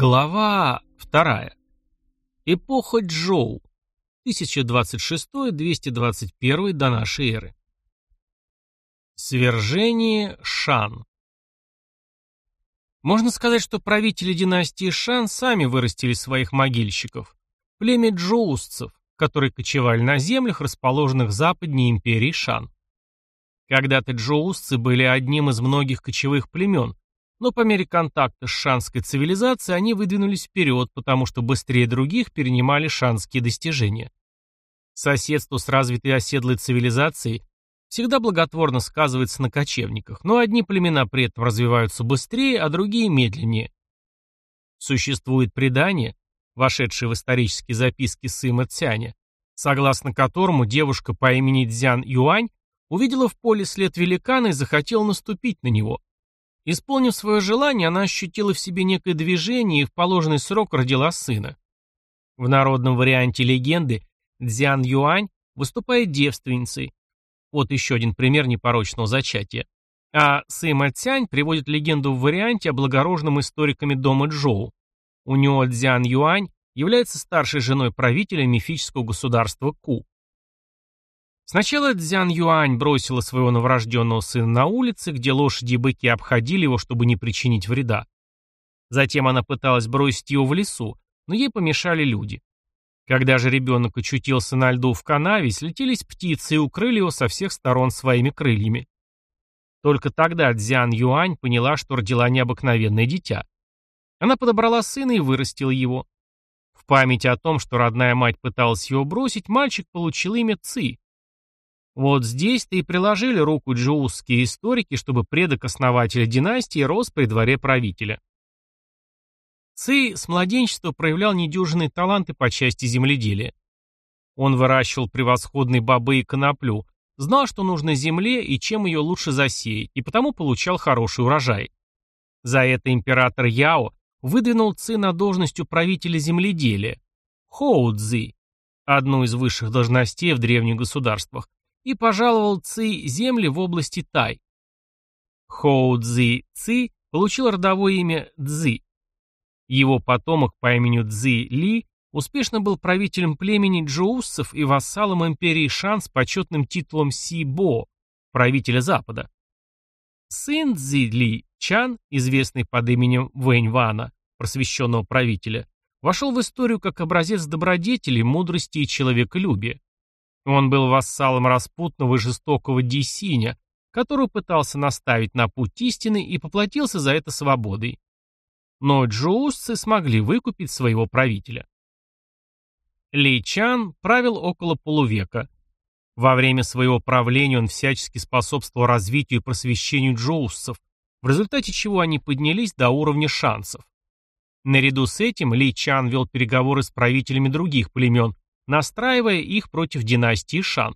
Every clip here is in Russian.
Глава вторая. Эпоха Джоу. 1026-221 до нашей эры. Свержение Шан. Можно сказать, что правители династии Шан сами вырастили своих могильщиков. Племя джоусцев, которые кочевали на землях, расположенных западнее империи Шан. Когда-то джоусцы были одним из многих кочевых племен, но по мере контакта с шанской цивилизацией они выдвинулись вперед, потому что быстрее других перенимали шанские достижения. Соседство с развитой оседлой цивилизацией всегда благотворно сказывается на кочевниках, но одни племена при этом развиваются быстрее, а другие медленнее. Существует предание, вошедшее в исторические записки Сыма Цяня, согласно которому девушка по имени Цзян Юань увидела в поле след великана и захотела наступить на него. Исполнив свое желание, она ощутила в себе некое движение и в положенный срок родила сына. В народном варианте легенды Дзян Юань выступает девственницей. Вот еще один пример непорочного зачатия. А Сыма Цянь приводит легенду в варианте, облагороженном историками дома Джоу. У него Дзян Юань является старшей женой правителя мифического государства Ку. Сначала Цзян Юань бросила своего новорожденного сына на улице, где лошади и быки обходили его, чтобы не причинить вреда. Затем она пыталась бросить его в лесу, но ей помешали люди. Когда же ребенок очутился на льду в канаве, слетелись птицы и укрыли его со всех сторон своими крыльями. Только тогда Цзян Юань поняла, что родила необыкновенное дитя. Она подобрала сына и вырастила его. В память о том, что родная мать пыталась его бросить, мальчик получил имя Ци, вот здесь-то и приложили руку джоусские историки, чтобы предок основателя династии рос при дворе правителя. Ци с младенчества проявлял недюжинные таланты по части земледелия. Он выращивал превосходные бобы и коноплю, знал, что нужно земле и чем ее лучше засеять, и потому получал хороший урожай. За это император Яо выдвинул Ци на должность управителя земледелия, Хоу Цзи, одну из высших должностей в древних государствах, и пожаловал Ци земли в области Тай. Хоу Цзи Ци получил родовое имя Цзи. Его потомок по имени Цзи Ли успешно был правителем племени джоуссов и вассалом империи Шан с почетным титулом Си Бо, правителя Запада. Сын Цзи Ли Чан, известный под именем Вэнь Вана, просвещенного правителя, вошел в историю как образец добродетели, мудрости и человеколюбия. Он был вассалом распутного и жестокого Дисиня, который пытался наставить на путь истины и поплатился за это свободой. Но джоусцы смогли выкупить своего правителя. Ли Чан правил около полувека. Во время своего правления он всячески способствовал развитию и просвещению джоусцев, в результате чего они поднялись до уровня шансов. Наряду с этим Ли Чан вел переговоры с правителями других племен, настраивая их против династии Шан.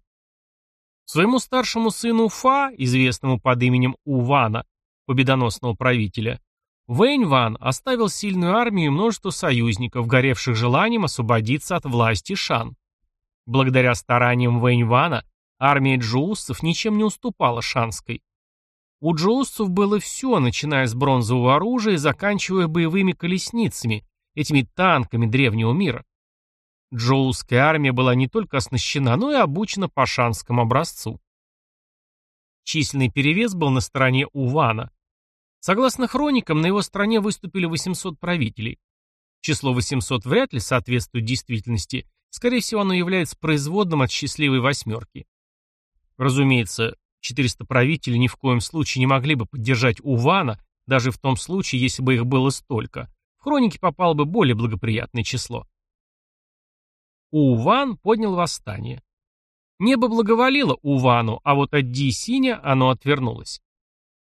Своему старшему сыну Фа, известному под именем Увана, победоносного правителя, Вэнь Ван оставил сильную армию и множество союзников, горевших желанием освободиться от власти Шан. Благодаря стараниям Вэнь Вана армия джоуссов ничем не уступала шанской. У джоуссов было все, начиная с бронзового оружия и заканчивая боевыми колесницами, этими танками древнего мира. Джоуская армия была не только оснащена, но и обучена по шанскому образцу. Численный перевес был на стороне Увана. Согласно хроникам, на его стороне выступили 800 правителей. Число 800 вряд ли соответствует действительности, скорее всего оно является производным от счастливой восьмерки. Разумеется, 400 правителей ни в коем случае не могли бы поддержать Увана, даже в том случае, если бы их было столько. В хроники попало бы более благоприятное число. Уван поднял восстание. Небо благоволилоУвану, а вот от Ди-Синя оно отвернулось.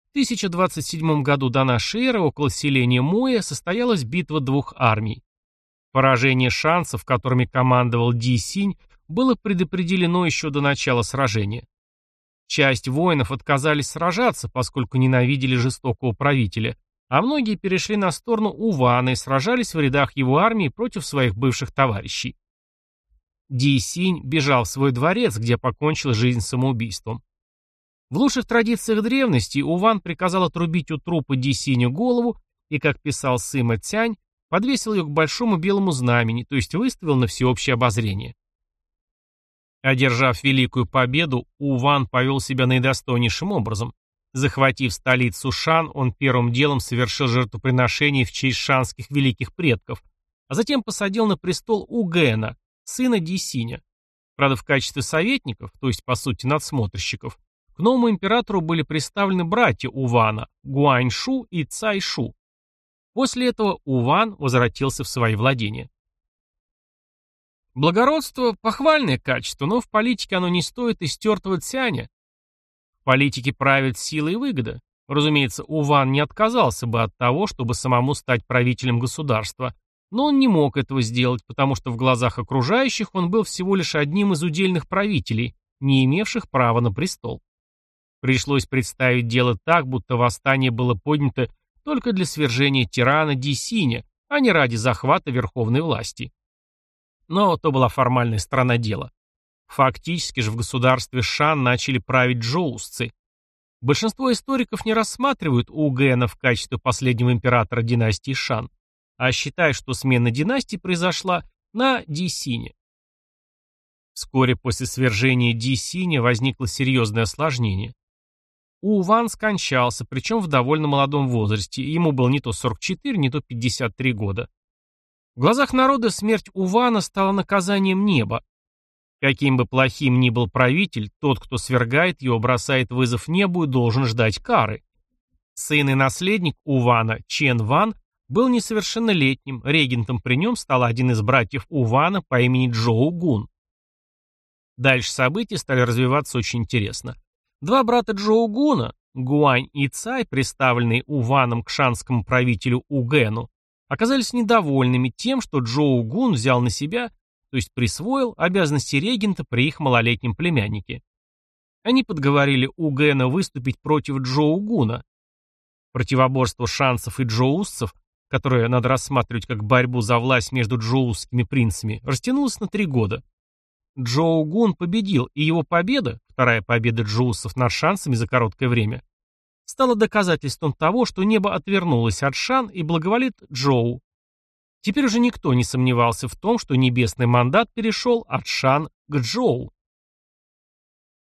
В 1027 году до нашей эры около селения Муя состоялась битва двух армий. Поражение шансов, которыми командовал Ди-Синь, было предопределено еще до начала сражения. Часть воинов отказались сражаться, поскольку ненавидели жестокого правителя, а многие перешли на сторону Увана и сражались в рядах его армии против своих бывших товарищей. Ди Синь бежал в свой дворец, где покончил жизнь самоубийством. В лучших традициях древности Уван приказал отрубить у трупа Ди Синю голову и, как писал Сыма Цянь, подвесил ее к большому белому знамени, то есть выставил на всеобщее обозрение. Одержав великую победу, Уван повел себя наидостойнейшим образом. Захватив столицу Шан, он первым делом совершил жертвоприношение в честь шанских великих предков, а затем посадил на престол Угэна, сына Дисиня. Правда, в качестве советников, то есть, по сути, надсмотрщиков, к новому императору были представлены братья Увана, Гуаньшу и Цайшу. После этого Уван возвратился в свои владения. Благородство – похвальное качество, но в политике оно не стоит истертого цяня. В политике правит сила и выгода. Разумеется, Уван не отказался бы от того, чтобы самому стать правителем государства, но он не мог этого сделать, потому что в глазах окружающих он был всего лишь одним из удельных правителей, не имевших права на престол. Пришлось представить дело так, будто восстание было поднято только для свержения тирана Дисиня, а не ради захвата верховной власти. Но то была формальная сторона дела. Фактически же в государстве Шан начали править джоусцы. Большинство историков не рассматривают Угэна в качестве последнего императора династии Шан, а считают, что смена династии произошла на Дисине. Вскоре после свержения Дисиня возникло серьезное осложнение. Уван скончался, причем в довольно молодом возрасте, ему было не то 44, не то 53 года. В глазах народа смерть Увана стала наказанием неба. Каким бы плохим ни был правитель, тот, кто свергает его, бросает вызов небу и должен ждать кары. Сын и наследник Увана, Чен Ван, был несовершеннолетним, регентом при нем стал один из братьев Увана по имени Джоу Гун. Дальше события стали развиваться очень интересно. Два брата Джоу Гуна, Гуань и Цай, представленныеУваном к шанскому правителю Угэну, оказались недовольными тем, что Джоу Гун взял на себя, то есть присвоил, обязанности регента при их малолетнем племяннике. Они подговорили Угэна выступить против Джоу Гуна. Противоборство шансов и джоусцев, которое надо рассматривать как борьбу за власть между джоусскими принцами, растянулось на три года. Джоу Гун победил, и его победа, вторая победа джоусов над шансами за короткое время, стала доказательством того, что небо отвернулось от Шан и благоволит Джоу. Теперь уже никто не сомневался в том, что небесный мандат перешел от Шан к Джоу.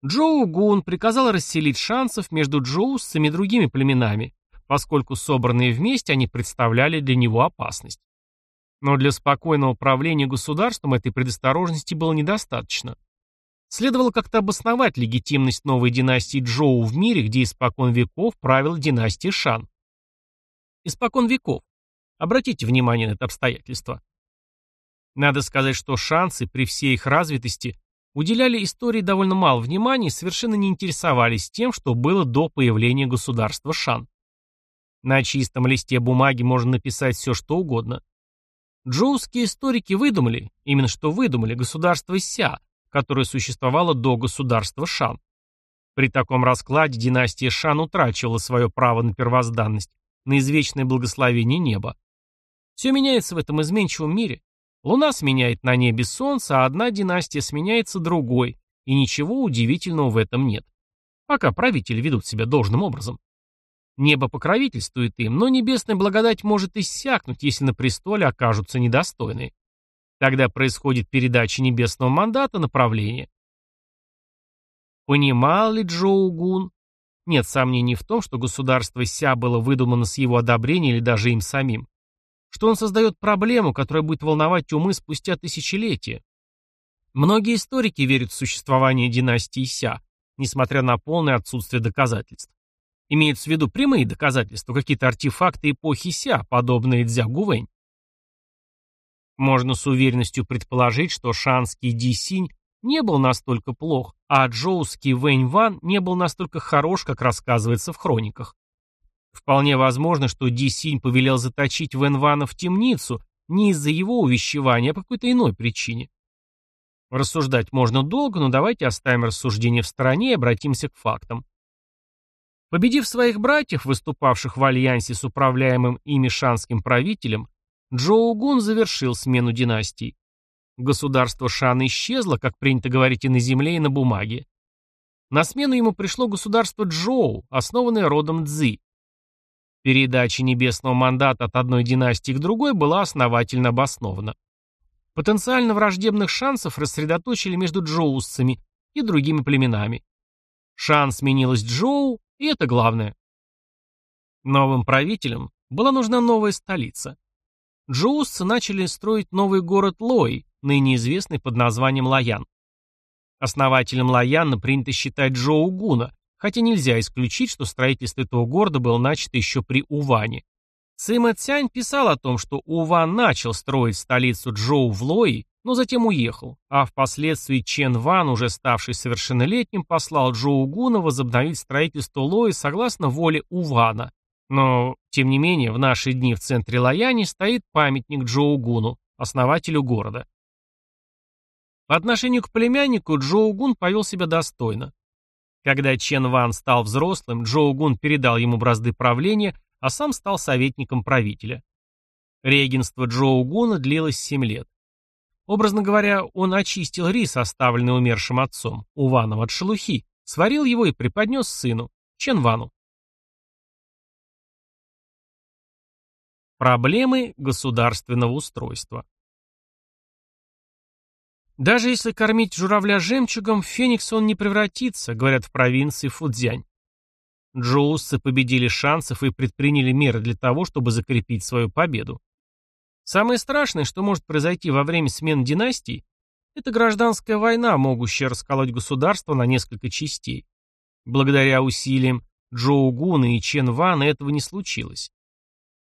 Джоу Гун приказал расселить шансов между джоусцами и другими племенами, поскольку собранные вместе они представляли для него опасность. Но для спокойного управления государством этой предосторожности было недостаточно. Следовало как-то обосновать легитимность новой династии Джоу в мире, где испокон веков правила династия Шан. Испокон веков. Обратите внимание на это обстоятельство. Надо сказать, что шансы при всей их развитости уделяли истории довольно мало внимания и совершенно не интересовались тем, что было до появления государства Шан. На чистом листе бумаги можно написать все, что угодно. Джоуские историки выдумали, именно что выдумали, государство Ся, которое существовало до государства Шан. При таком раскладе династия Шан утрачивала свое право на первозданность, на извечное благословение неба. Все меняется в этом изменчивом мире. Луна сменяет на небе солнце, а одна династия сменяется другой, и ничего удивительного в этом нет. Пока правители ведут себя должным образом. Небо покровительствует им, но небесная благодать может иссякнуть, если на престоле окажутся недостойные. Тогда происходит передача небесного мандата направления. Понимал ли Джоу Гун? Нет сомнений в том, что государство Ся было выдумано с его одобрения или даже им самим. Что он создает проблему, которая будет волновать умы спустя тысячелетия. Многие историки верят в существование династии Ся, несмотря на полное отсутствие доказательств. Имеются в виду прямые доказательства, какие-то артефакты эпохи Ся, подобные Дзягувэнь. Можно с уверенностью предположить, что шанский Дисинь не был настолько плох, а джоуский Вэнь Ван не был настолько хорош, как рассказывается в хрониках. Вполне возможно, что Дисинь повелел заточить Вэн Вана в темницу не из-за его увещевания, а по какой-то иной причине. Рассуждать можно долго, но давайте оставим рассуждение в стороне и обратимся к фактам. Победив своих братьев, выступавших в альянсе с управляемым ими шанским правителем, Джоу Гун завершил смену династий. Государство Шан исчезло, как принято говорить и на земле, и на бумаге. На смену ему пришло государство Джоу, основанное родом Цзи. Передача небесного мандата от одной династии к другой была основательно обоснована. Потенциально враждебных шансов рассредоточили между джоусцами и другими племенами. Шан сменилась Джоу, и это главное. Новым правителям была нужна новая столица. Джоусцы начали строить новый город Лой, ныне известный под названием Лаян. Основателем Лаяна принято считать Джоу Гуна, хотя нельзя исключить, что строительство этого города было начато еще при Уване. Сыма Цянь писал о том, что Уван начал строить столицу Джоу в Лои, но затем уехал, а впоследствии Чен Ван, уже ставший совершеннолетним, послал Джоу Гуна возобновить строительство Лои согласно воле Увана. Но, тем не менее, в наши дни в центре Лояна стоит памятник Джоу Гуну, основателю города. По отношению к племяннику Джоу Гун повел себя достойно. Когда Чен Ван стал взрослым, Джоу Гун передал ему бразды правления, а сам стал советником правителя. Регенство Джоу Гуна длилось 7 лет. Образно говоря, он очистил рис, оставленный умершим отцом, Уваном от шелухи, сварил его и преподнес сыну, Ченвану. Проблемы государственного устройства Даже если кормить журавля жемчугом, в феникс он не превратится, говорят в провинции Фудзянь. Джоусцы победили шансов и предприняли меры для того, чтобы закрепить свою победу. Самое страшное, что может произойти во время смен династий, это гражданская война, могущая расколоть государство на несколько частей. Благодаря усилиям Джоу Гуна и Чен Вана этого не случилось.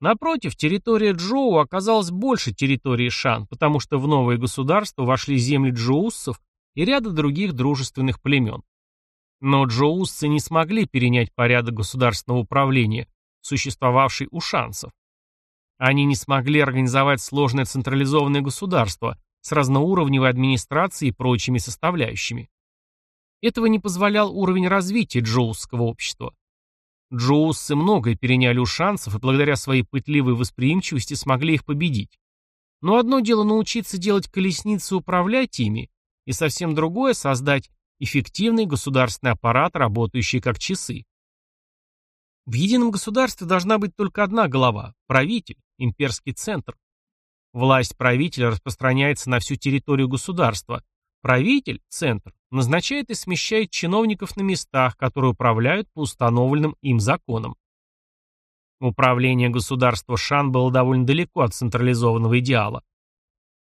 Напротив, территория Джоу оказалась больше территории Шан, потому что в новое государство вошли земли джоуссов и ряда других дружественных племен. Но джоусцы не смогли перенять порядок государственного управления, существовавший у шансов. Они не смогли организовать сложное централизованное государство с разноуровневой администрацией и прочими составляющими. Этого не позволял уровень развития джоусского общества. Джоуссы многое переняли у шансов и благодаря своей пытливой восприимчивости смогли их победить. Но одно дело научиться делать колесницы управлять ими, и совсем другое — создать эффективный государственный аппарат, работающий как часы. В едином государстве должна быть только одна голова – правитель, имперский центр. Власть правителя распространяется на всю территорию государства. Правитель, центр, назначает и смещает чиновников на местах, которые управляют по установленным им законам. Управление государства Шан было довольно далеко от централизованного идеала.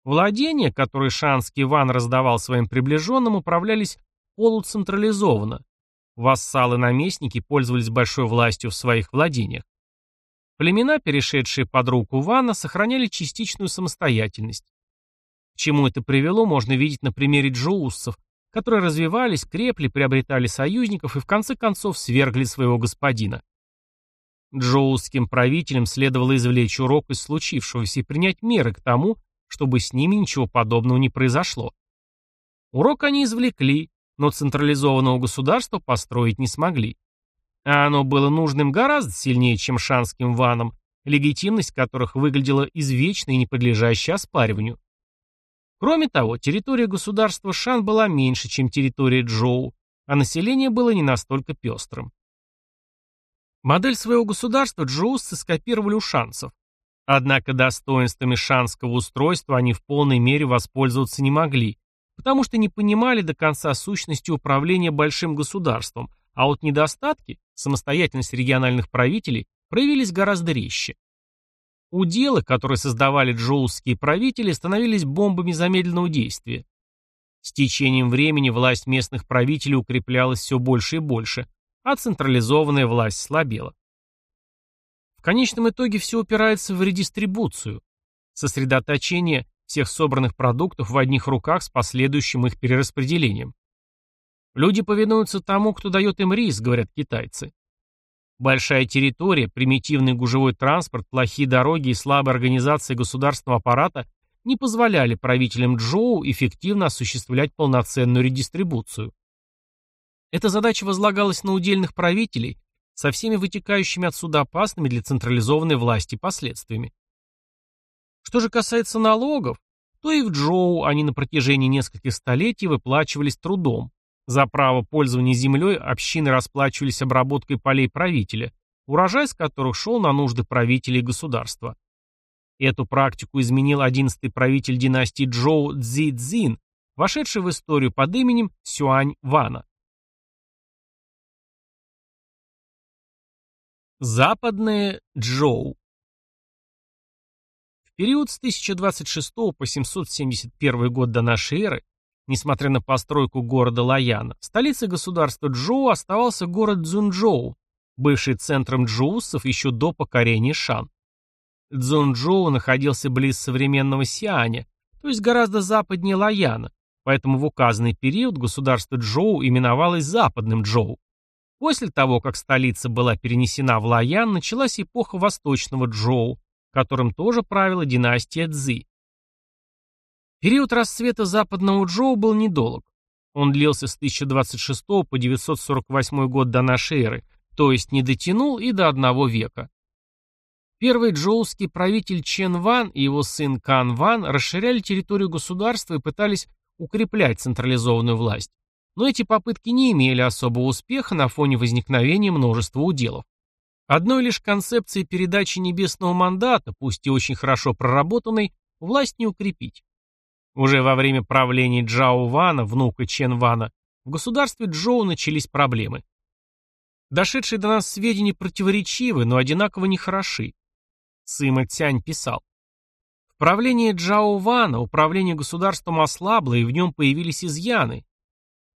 Владения, которые шанский Иван раздавал своим приближенным, управлялись полуцентрализованно. Вассалы-наместники пользовались большой властью в своих владениях. Племена, перешедшие под руку Вана, сохраняли частичную самостоятельность. К чему это привело, можно видеть на примере джоуссов, которые развивались, крепли, приобретали союзников и в конце концов свергли своего господина. Джоусским правителям следовало извлечь урок из случившегося и принять меры к тому, чтобы с ними ничего подобного не произошло. Урок они извлекли, но централизованного государства построить не смогли. А оно было нужным гораздо сильнее, чем шанским ванам, легитимность которых выглядела извечной и не подлежащей оспариванию. Кроме того, территория государства Шан была меньше, чем территория Джоу, а население было не настолько пестрым. Модель своего государства джоусцы скопировали у шанцев. Однако достоинствами шанского устройства они в полной мере воспользоваться не могли, потому что не понимали до конца сущности управления большим государством, а вот недостатки, самостоятельность региональных правителей, проявились гораздо резче. Уделы, которые создавали джоусские правители, становились бомбами замедленного действия. С течением времени власть местных правителей укреплялась все больше и больше, а централизованная власть слабела. В конечном итоге все упирается в редистрибуцию, сосредоточение всех собранных продуктов в одних руках с последующим их перераспределением. Люди повинуются тому, кто дает им рис, говорят китайцы. Большая территория, примитивный гужевой транспорт, плохие дороги и слабая организация государственного аппарата не позволяли правителям Джоу эффективно осуществлять полноценную редистрибуцию. Эта задача возлагалась на удельных правителей со всеми вытекающими отсюда опасными для централизованной власти последствиями. Что же касается налогов, то и в Джоу они на протяжении нескольких столетий выплачивались трудом, за право пользования землей общины расплачивались обработкой полей правителя, урожай с которых шел на нужды правителей государства. Эту практику изменил одиннадцатый правитель династии Джоу Цзи Цзин, вошедший в историю под именем Сюань Вана. Западные Джоу период с 1026 по 771 год до нашей эры, несмотря на постройку города Лаяна, столицей государства Джоу оставался город Цзунчжоу, бывший центром джоусов еще до покорения Шан. Цзунчжоу находился близ современного Сианя, то есть гораздо западнее Лаяна, поэтому в указанный период государство Джоу именовалось Западным Джоу. После того, как столица была перенесена в Лаян, началась эпоха Восточного Джоу, которым тоже правила династия Цзи. Период расцвета Западного Джоу был недолг. Он длился с 1026 по 948 год до нашей эры, то есть не дотянул и до одного века. Первый джоуский правитель Чен Ван и его сын Кан Ван расширяли территорию государства и пытались укреплять централизованную власть. Но эти попытки не имели особого успеха на фоне возникновения множества уделов. Одной лишь концепции передачи небесного мандата, пусть и очень хорошо проработанной, власть не укрепить. Уже во время правления Джао Вана, внука Чен Вана, в государстве Джоу начались проблемы. Дошедшие до нас сведения противоречивы, но одинаково нехороши. Сыма Цянь писал. В правлении Джао Вана управление государством ослабло, и в нем появились изъяны.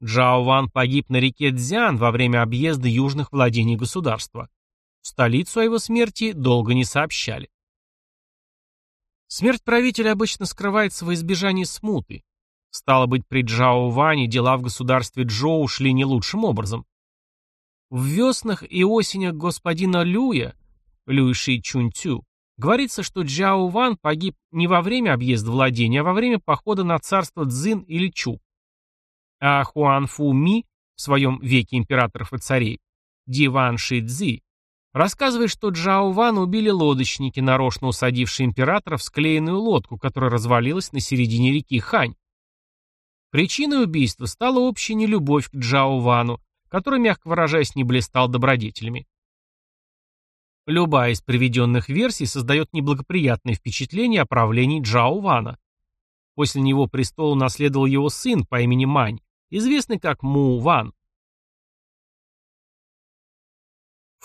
Джао Ван погиб на реке Цзян во время объезда южных владений государства. Столицу о его смерти долго не сообщали. Смерть правителя обычно скрывается во избежании смуты. Стало быть, при Джао Ване дела в государстве Джоу шли не лучшим образом. В веснах и осенях господина Люя, Люй Ши Чунь Цю, говорится, что Джао Ван погиб не во время объезда владения, а во время похода на царство Цзин или Чу. А Хуан Фу Ми в своем «Веке императоров и царей» Диван Ши Цзи рассказывает, что Джао Ван убили лодочники, нарочно усадившие императора в склеенную лодку, которая развалилась на середине реки Хань. Причиной убийства стала общая нелюбовь к Джао Вану, который, мягко выражаясь, не блистал добродетелями. Любая из приведенных версий создает неблагоприятное впечатление о правлении Джао Вана. После него престол наследовал его сын по имени Мань, известный как Му Ван.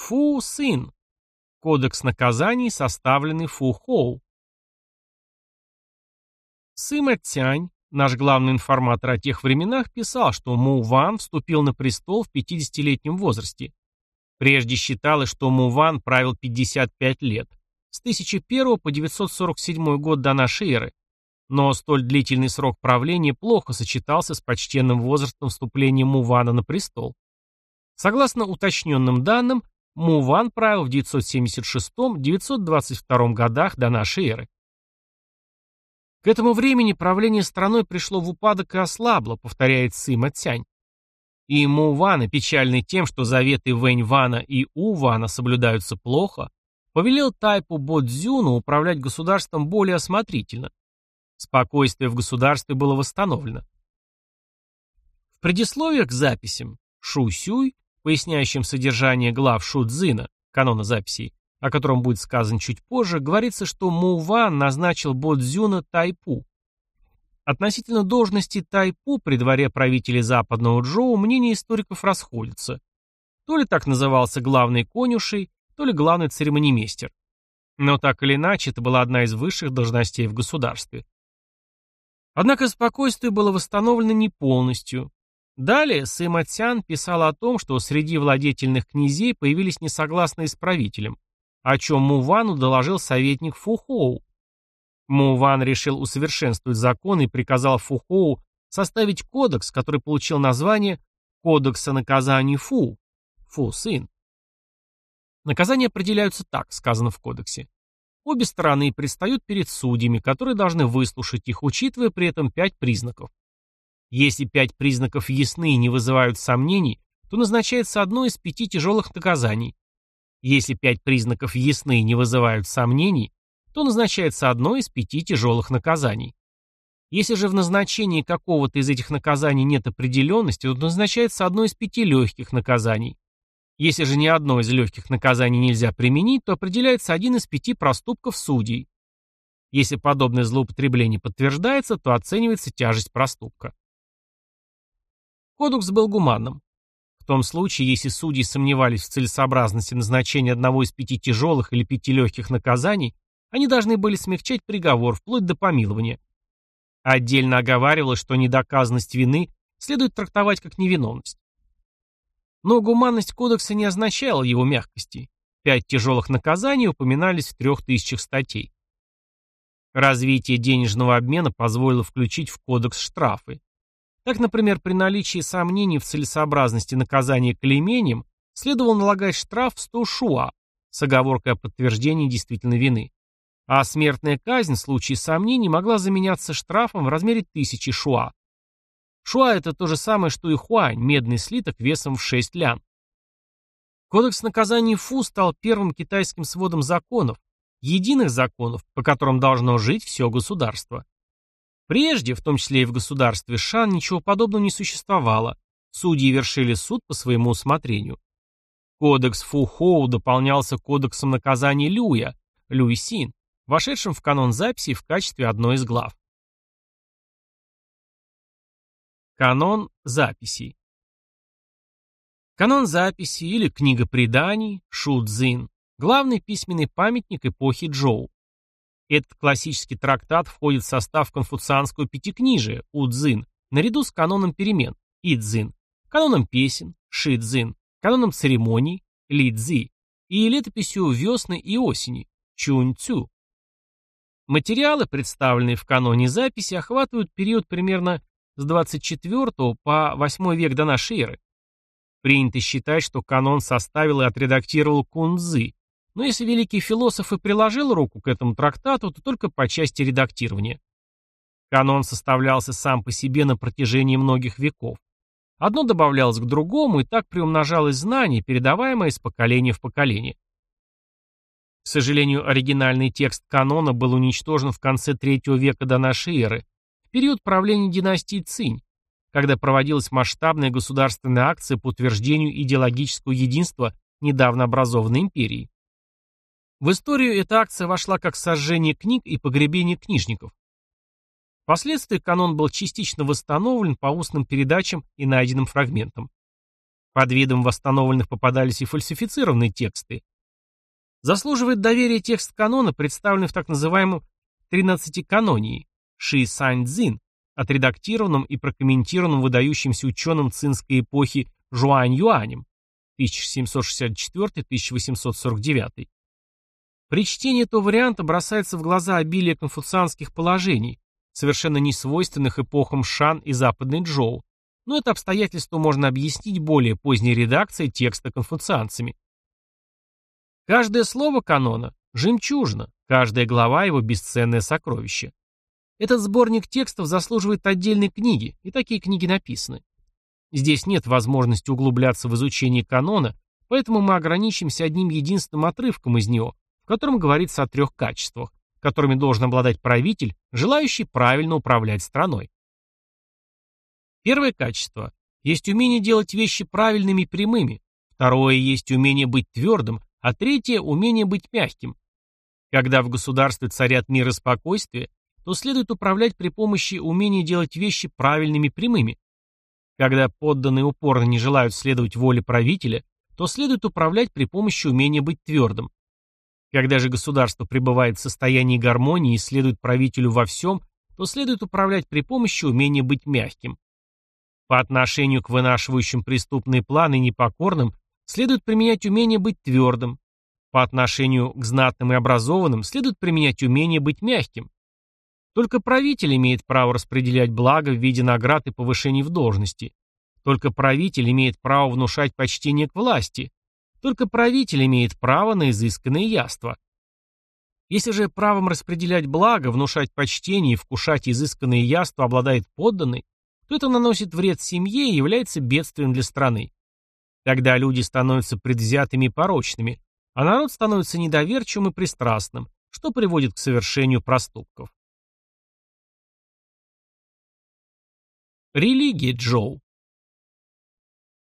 Фу Сын. Кодекс наказаний, составленный Фу Хоу. Сыма Цянь, Наш главный информатор о тех временах писал, что Му Ван вступил на престол в 50-летнем возрасте. Прежде считалось, что Му Ван правил 55 лет, с 1001 по 947 год до нашей эры. Но столь длительный срок правления плохо сочетался с почтенным возрастом вступления Му Вана на престол. Согласно уточненным данным, Му Ван правил в 976-922 годах до нашей эры. К этому времени правление страной пришло в упадок и ослабло, повторяет Сыма Цянь. И Му Вана, печальный тем, что заветы Вэнь Вана и У Вана соблюдаются плохо, повелел Тайпу Бодзюну управлять государством более осмотрительно. Спокойствие в государстве было восстановлено. В предисловиях к записям Шу Сюй, поясняющим содержание глав Шу Цзина, канона записей, о котором будет сказано чуть позже, говорится, что Му Ван назначил Бодзюна Тайпу. Относительно должности Тайпу при дворе правителей западного Джоу мнения историков расходятся. То ли так назывался главный конюшей, то ли главный церемонимейстер. Но так или иначе, это была одна из высших должностей в государстве. Однако спокойствие было восстановлено не полностью. Далее Сыма Цян писал о том, что среди владетельных князей появились несогласные с правителем о чем Мувану доложил советник Фухоу. Муван решил усовершенствовать закон и приказал Фухоу составить кодекс, который получил название «Кодекса наказаний Фу» – Фу-сын. Наказания определяются так, сказано в кодексе. Обе стороны предстают перед судьями, которые должны выслушать их, учитывая при этом пять признаков. Если пять признаков ясны и не вызывают сомнений, то назначается одно из пяти тяжелых наказаний, если пять признаков ясны и не вызывают сомнений, то назначается одно из пяти тяжелых наказаний. Если же в назначении какого-то из этих наказаний нет определенности, то назначается одно из пяти легких наказаний. Если же ни одно из легких наказаний нельзя применить, то определяется один из пяти проступков судей. Если подобное злоупотребление подтверждается, то оценивается тяжесть проступка. Кодекс был гуманным. В том случае, если судьи сомневались в целесообразности назначения одного из пяти тяжелых или пяти легких наказаний, они должны были смягчать приговор вплоть до помилования. Отдельно оговаривалось, что недоказанность вины следует трактовать как невиновность. Но гуманность кодекса не означала его мягкости. Пять тяжелых наказаний упоминались в трех тысячах статей. Развитие денежного обмена позволило включить в кодекс штрафы. Так, например, при наличии сомнений в целесообразности наказания клеймением следовало налагать штраф в 100 шуа с оговоркой о подтверждении действительной вины. А смертная казнь в случае сомнений могла заменяться штрафом в размере 1000 шуа. Шуа – это то же самое, что и хуань, медный слиток весом в 6 лян. Кодекс наказаний Фу стал первым китайским сводом законов, единых законов, по которым должно жить все государство. Прежде, в том числе и в государстве Шан, ничего подобного не существовало. Судьи вершили суд по своему усмотрению. Кодекс Фу Хоу дополнялся кодексом наказаний Люя, Люй Син, вошедшим в канон записи в качестве одной из глав. Канон записей. Канон записей или книга преданий, Шу Цзин, главный письменный памятник эпохи Джоу. Этот классический трактат входит в состав конфуцианского пятикнижия, У Цзин, наряду с каноном перемен, И Цзин, каноном песен, Ши Цзин, каноном церемоний, Ли Цзи, и летописью весны и осени, Чунь Цю. Материалы, представленные в каноне записи, охватывают период примерно с 24 по 8 век до нашей эры. Принято считать, что канон составил и отредактировал Кунцзы, но если великий философ и приложил руку к этому трактату, то только по части редактирования. Канон составлялся сам по себе на протяжении многих веков. Одно добавлялось к другому, и так приумножалось знание, передаваемое из поколения в поколение. К сожалению, оригинальный текст канона был уничтожен в конце III века до нашей эры, период правления династии Цинь, когда проводилась масштабная государственная акция по утверждению идеологического единства недавно образованной империи. В историю эта акция вошла как сожжение книг и погребение книжников. Впоследствии канон был частично восстановлен по устным передачам и найденным фрагментам. Под видом восстановленных попадались и фальсифицированные тексты. Заслуживает доверия текст канона, представленный в так называемом «тринадцатиканонии», Ши Сань Цзин, отредактированном и прокомментированном выдающимся ученым цинской эпохи Жуань Юанем 1764-1849. При чтении этого варианта бросается в глаза обилие конфуцианских положений, совершенно не свойственных эпохам Шан и Западной Джоу, но это обстоятельство можно объяснить более поздней редакцией текста конфуцианцами. Каждое слово канона – жемчужина, каждая глава – его бесценное сокровище. Этот сборник текстов заслуживает отдельной книги, и такие книги написаны. Здесь нет возможности углубляться в изучение канона, поэтому мы ограничимся одним единственным отрывком из него, в котором говорится о трех качествах, которыми должен обладать правитель, желающий правильно управлять страной. Первое качество – есть умение делать вещи правильными и прямыми, второе – есть умение быть твердым, а третье – умение быть мягким. Когда в государстве царят мир и спокойствие, то следует управлять при помощи умения делать вещи правильными прямыми. Когда подданные упорно не желают следовать воле правителя, то следует управлять при помощи умения быть твердым. Когда же государство пребывает в состоянии гармонии и следует правителю во всем, то следует управлять при помощи умения быть мягким. По отношению к вынашивающим преступные планы непокорным следует применять умение быть твердым. По отношению к знатным и образованным следует применять умение быть мягким. Только правитель имеет право распределять благо в виде наград и повышений в должности. Только правитель имеет право внушать почтение к власти. Только правитель имеет право на изысканное яство. Если же правом распределять благо, внушать почтение и вкушать изысканное яство обладает подданный, то это наносит вред семье и является бедствием для страны. Тогда люди становятся предвзятыми и порочными, а народ становится недоверчивым и пристрастным, что приводит к совершению проступков. Религия Джоу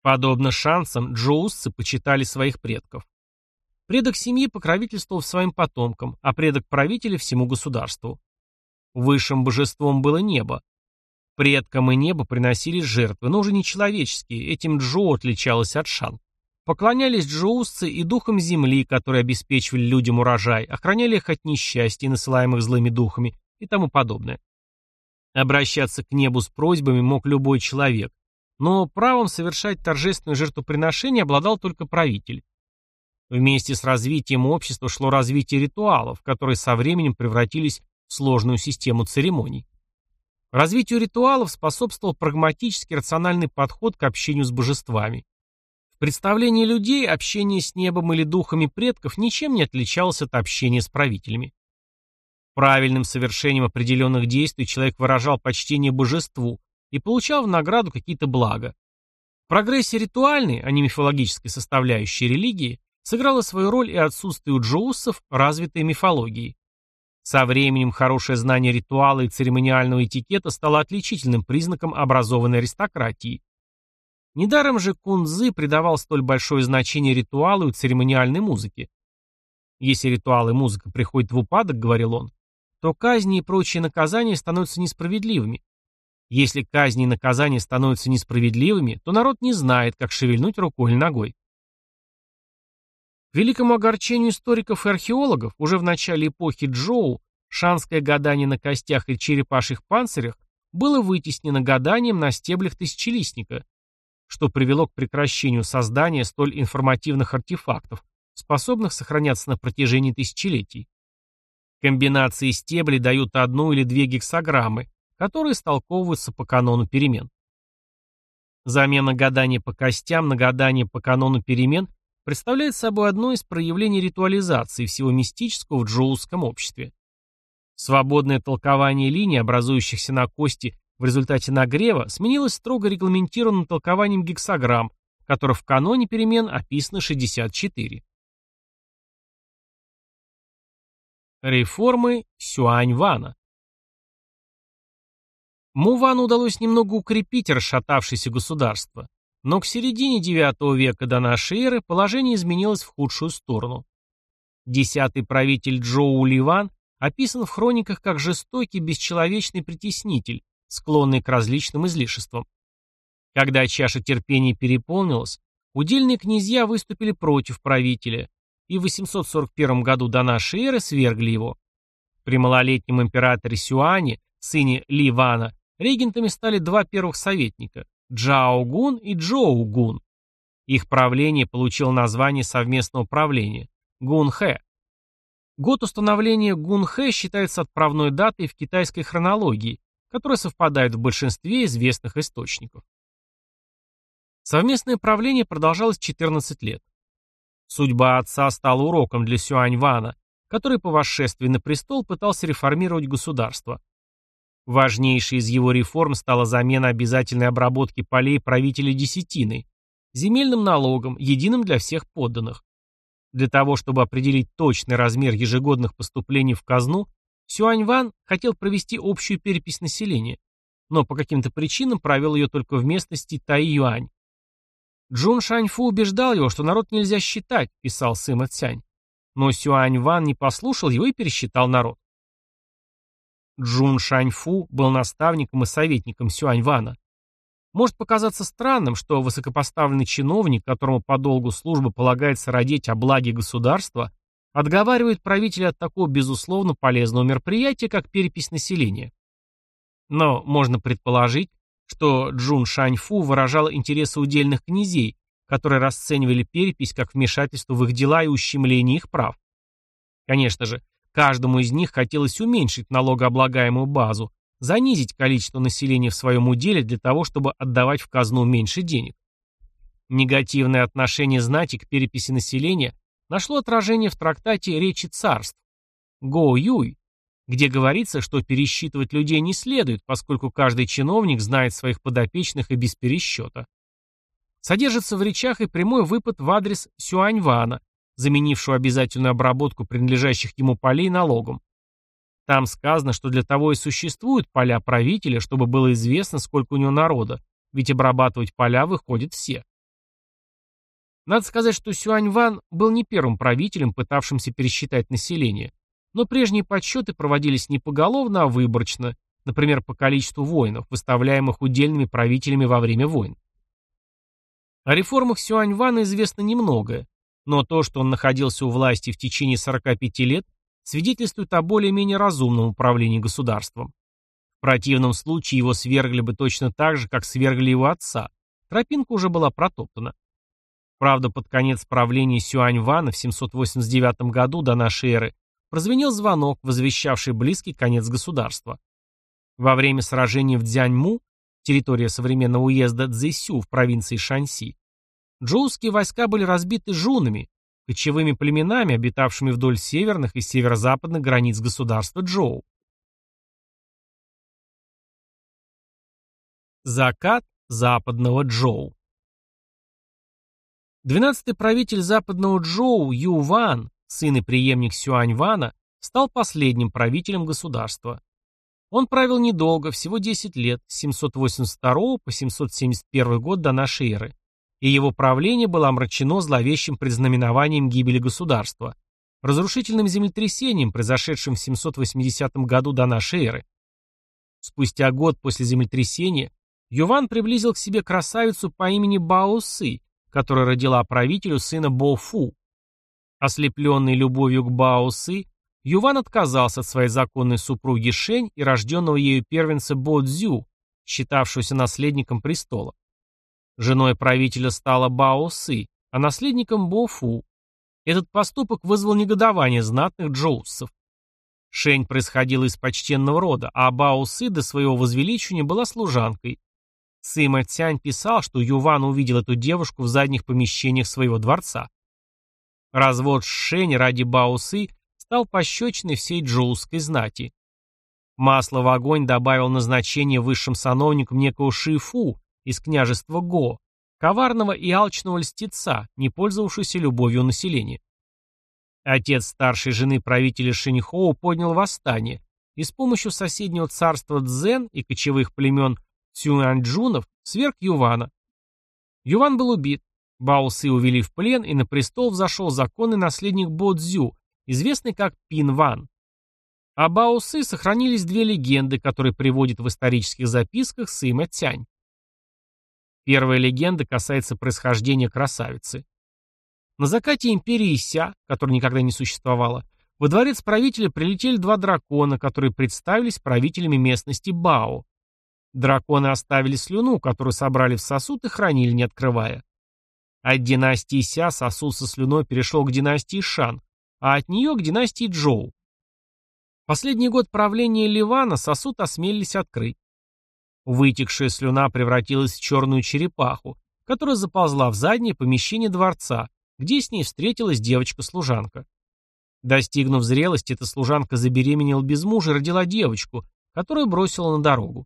Подобно шансам, джоусцы почитали своих предков. Предок семьи покровительствовал своим потомкам, а предок правителя всему государству. Высшим божеством было небо. Предкам и небу приносились жертвы, но уже не человеческие, этим Джоу отличалось от шан. Поклонялись джоусцы и духам земли, которые обеспечивали людям урожай, охраняли их от несчастья, насылаемых злыми духами и тому подобное. Обращаться к небу с просьбами мог любой человек, но правом совершать торжественное жертвоприношение обладал только правитель. Вместе с развитием общества шло развитие ритуалов, которые со временем превратились в сложную систему церемоний. Развитию ритуалов способствовал прагматический рациональный подход к общению с божествами. В представлении людей общение с небом или духами предков ничем не отличалось от общения с правителями. Правильным совершением определенных действий человек выражал почтение божеству и получал в награду какие-то блага. В прогрессе ритуальной, а не мифологической составляющей религии, сыграло свою роль и отсутствие у джоуссов развитой мифологии. Со временем хорошее знание ритуала и церемониального этикета стало отличительным признаком образованной аристократии. Недаром же Кунзы придавал столь большое значение ритуалу и церемониальной музыке. Если ритуал и музыка приходят в упадок, говорил он, то казни и прочие наказания становятся несправедливыми. Если казни и наказания становятся несправедливыми, то народ не знает, как шевельнуть рукой или ногой. К великому огорчению историков и археологов, уже в начале эпохи Джоу шанское гадание на костях и черепашьих панцирях было вытеснено гаданием на стеблях тысячелистника, что привело к прекращению создания столь информативных артефактов, способных сохраняться на протяжении тысячелетий. Комбинации стеблей дают одну или две гексограммы, которые столковываются по канону перемен. Замена гадания по костям на гадание по канону перемен представляет собой одно из проявлений ритуализации всего мистического в джоусском обществе. Свободное толкование линий, образующихся на кости в результате нагрева сменилось строго регламентированным толкованием гексограмм, которых в каноне перемен описано 64. Реформы Сюань-Вана Мувану удалось немного укрепить расшатавшееся государство, но к середине IX века до нашей эры положение изменилось в худшую сторону. Десятый правитель Джоу Ливан описан в хрониках как жестокий бесчеловечный притеснитель, склонный к различным излишествам. Когда чаша терпения переполнилась, удельные князья выступили против правителя и в 841 году до нашей эры свергли его. При малолетнем императоре Сюане, сыне Ли Вана, регентами стали два первых советника – Джао Гун и Джоу Гун. Их правление получило название совместного правления – Гун-Хэ. Год установления Гун-Хэ считается отправной датой в китайской хронологии, которые совпадают в большинстве известных источников. Совместное правление продолжалось 14 лет. Судьба отца стала уроком для Сюань-Вана, который по восшествии на престол пытался реформировать государство. Важнейшей из его реформ стала замена обязательной обработки полей правителей десятиной, земельным налогом, единым для всех подданных. Для того, чтобы определить точный размер ежегодных поступлений в казну, Сюань Ван хотел провести общую перепись населения, но по каким-то причинам провел ее только в местности Тай-Юань. Джун Шаньфу убеждал его, что народ нельзя считать, писал Сыма Цянь. Но Сюань Ван не послушал его и пересчитал народ. Джун Шаньфу был наставником и советником Сюань Вана. Может показаться странным, что высокопоставленный чиновник, которому по долгу службы полагается родить о благе государства, отговаривает правителя от такого безусловно полезного мероприятия, как перепись населения. Но можно предположить, что Джун Шаньфу выражал интересы удельных князей, которые расценивали перепись как вмешательство в их дела и ущемление их прав. Конечно же, каждому из них хотелось уменьшить налогооблагаемую базу, занизить количество населения в своем уделе для того, чтобы отдавать в казну меньше денег. Негативное отношение знати к переписи населения нашло отражение в трактате «Речи царств» Го Юй, где говорится, что пересчитывать людей не следует, поскольку каждый чиновник знает своих подопечных и без пересчета. Содержится в речах и прямой выпад в адрес Сюаньвана, заменившего обязательную обработку принадлежащих ему полей налогом. Там сказано, что для того и существуют поля правителя, чтобы было известно, сколько у него народа, ведь обрабатывать поля выходят все. Надо сказать, что Сюань Ван был не первым правителем, пытавшимся пересчитать население, но прежние подсчеты проводились не поголовно, а выборочно, например, по количеству воинов, выставляемых удельными правителями во время войн. О реформах Сюань Вана известно немного, но то, что он находился у власти в течение 45 лет, свидетельствует о более-менее разумном управлении государством. В противном случае его свергли бы точно так же, как свергли его отца. Тропинка уже была протоптана. Правда, под конец правления Сюань-Вана в 789 году до нашей эры прозвенел звонок, возвещавший близкий конец государства. Во время сражения в Дзяньму, территория современного уезда Цзэсю в провинции Шаньси, джоуские войска были разбиты жунами, кочевыми племенами, обитавшими вдоль северных и северо-западных границ государства Джоу. Закат западного Джоу Двенадцатый правитель западного Джоу Ю Ван, сын и преемник Сюань Вана, стал последним правителем государства. Он правил недолго, всего 10 лет, с 782 по 771 год до нашей эры, и его правление было омрачено зловещим предзнаменованием гибели государства, разрушительным землетрясением, произошедшим в 780 году до нашей эры. Спустя год после землетрясения Юван приблизил к себе красавицу по имени Бао Сы, которая родила правителю сына Бо-Фу. Ослепленный любовью к Бао-Сы, Юван отказался от своей законной супруги Шень и рожденного ею первенца Бо-Дзю, считавшегося наследником престола. Женой правителя стала Бао-Сы, а наследником Бо-Фу. Этот поступок вызвал негодование знатных джоусов. Шень происходила из почтенного рода, а Бао-Сы до своего возвеличивания была служанкой. Сыма Цянь писал, что Юван увидел эту девушку в задних помещениях своего дворца. Развод с Шень ради Баосы стал пощечиной всей джоусской знати. Масло в огонь добавил назначение высшим сановником некого Шифу из княжества Го, коварного и алчного льстеца, не пользовавшегося любовью населения. Отец старшей жены правителя Шиньхоу поднял восстание и с помощью соседнего царства Цзэн и кочевых племен Цюаньчжунов сверг Ювана. Юван был убит, Баосы увели в плен, и на престол взошел законный наследник Бодзю, известный как Пин Ван. О Баосы сохранились две легенды, которые приводит в исторических записках Сыма Цянь. Первая легенда касается происхождения красавицы. На закате империи Ся, которая никогда не существовала, во дворец правителя прилетели два дракона, которые представились правителями местности Бао. Драконы оставили слюну, которую собрали в сосуд и хранили, не открывая. От династии Ся сосуд со слюной перешел к династии Шан, а от нее к династии Джоу. Последний год правления Ливана сосуд осмелились открыть. Вытекшая слюна превратилась в черную черепаху, которая заползла в заднее помещение дворца, где с ней встретилась девочка-служанка. Достигнув зрелости, эта служанка забеременела без мужа и родила девочку, которую бросила на дорогу.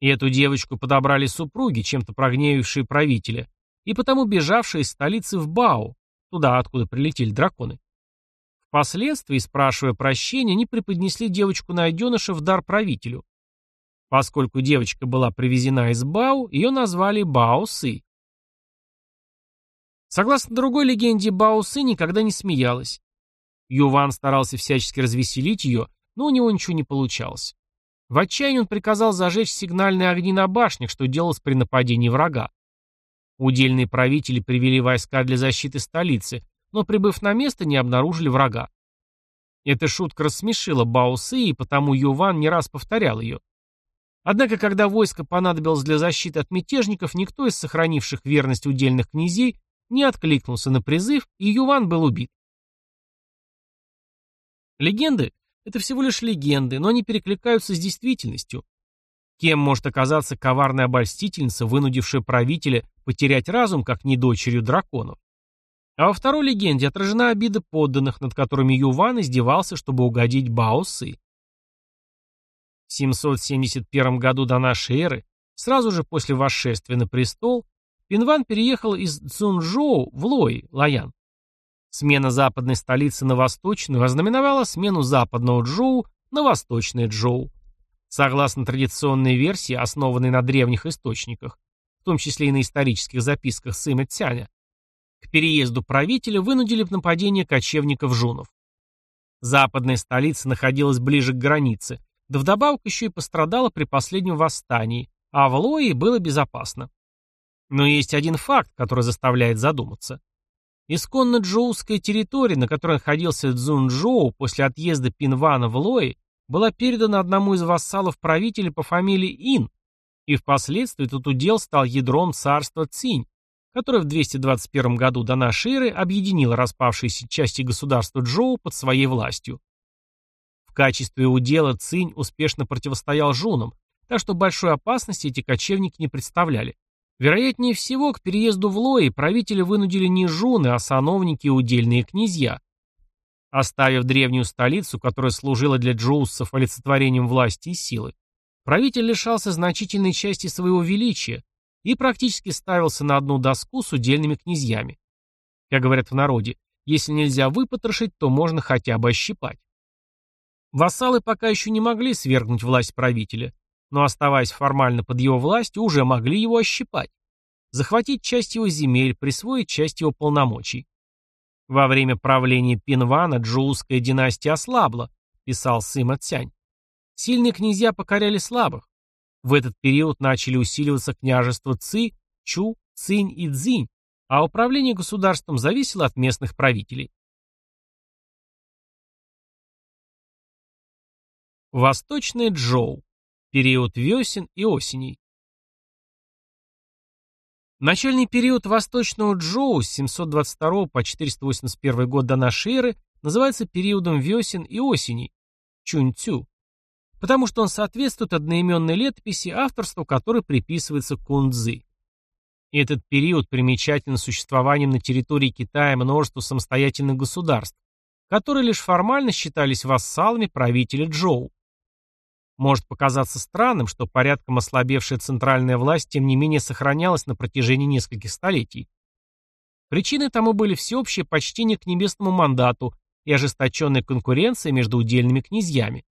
И эту девочку подобрали супруги, чем-то прогневившие правителя, и потому бежавшие из столицы в Бао, туда, откуда прилетели драконы. Впоследствии, спрашивая прощения, они преподнесли девочку-найденыша в дар правителю. Поскольку девочка была привезена из Бао, ее назвали Бао-Сы. Согласно другой легенде, Бао-Сы никогда не смеялась. Юван старался всячески развеселить ее, но у него ничего не получалось. В отчаянии он приказал зажечь сигнальные огни на башнях, что делалось при нападении врага. Удельные правители привели войска для защиты столицы, но, прибыв на место, не обнаружили врага. Эта шутка рассмешила Баусы, и потому Юван не раз повторял ее. Однако, когда войско понадобилось для защиты от мятежников, никто из сохранивших верность удельных князей не откликнулся на призыв, и Юван был убит. Легенды это всего лишь легенды, но они перекликаются с действительностью. Кем может оказаться коварная обольстительница, вынудившая правителя потерять разум, как не дочерью драконов? А во второй легенде отражена обида подданных, над которыми Юван издевался, чтобы угодить Баосы. В 771 году до нашей эры, сразу же после восшествия на престол, Пинван переехал из Цзунжоу в Лой, Лаян. Смена западной столицы на восточную ознаменовала смену западного Джоу на восточное Джоу. Согласно традиционной версии, основанной на древних источниках, в том числе и на исторических записках Сыма Цяня, К переезду правителя вынудили нападение кочевников жунов. Западная столица находилась ближе к границе, да вдобавок еще и пострадала при последнем восстании, а в Лои было безопасно. Но есть один факт, который заставляет задуматься. Исконно джоуская территория, на которой находился Цзунчжоу после отъезда Пинвана в Лои, была передана одному из вассалов правителя по фамилии Ин, и впоследствии тут удел стал ядром царства Цинь, которое в 221 году до нашей эры объединило распавшиеся части государства Джоу под своей властью. В качестве удела Цинь успешно противостоял жунам, так что большой опасности эти кочевники не представляли. Вероятнее всего, к переезду в Лои правители вынудили не жуны, а сановники и удельные князья. Оставив древнюю столицу, которая служила для джоуссов олицетворением власти и силы, правитель лишался значительной части своего величия и практически ставился на одну доску с удельными князьями. Как говорят в народе, если нельзя выпотрошить, то можно хотя бы ощипать. Вассалы пока еще не могли свергнуть власть правителя, но оставаясь формально под его властью, уже могли его ощипать, захватить часть его земель, присвоить часть его полномочий. Во время правления Пинвана джоуская династия ослабла, писал Сыма Цянь. Сильные князья покоряли слабых. В этот период начали усиливаться княжества Ци, Чу, Цинь и Цзинь, а управление государством зависело от местных правителей. Восточный Джоу. Период весен и осеней. Начальный период Восточного Джоу с 722 по 481 год до нашей эры называется периодом весен и осеней, Чунь-Цю, потому что он соответствует одноименной летописи, авторству которой приписывается Кунцзы. Этот период примечателен существованием на территории Китая множества самостоятельных государств, которые лишь формально считались вассалами правителя Джоу. Может показаться странным, что порядком ослабевшая центральная власть тем не менее сохранялась на протяжении нескольких столетий. Причиной тому были всеобщее почтение к небесному мандату и ожесточенная конкуренция между удельными князьями.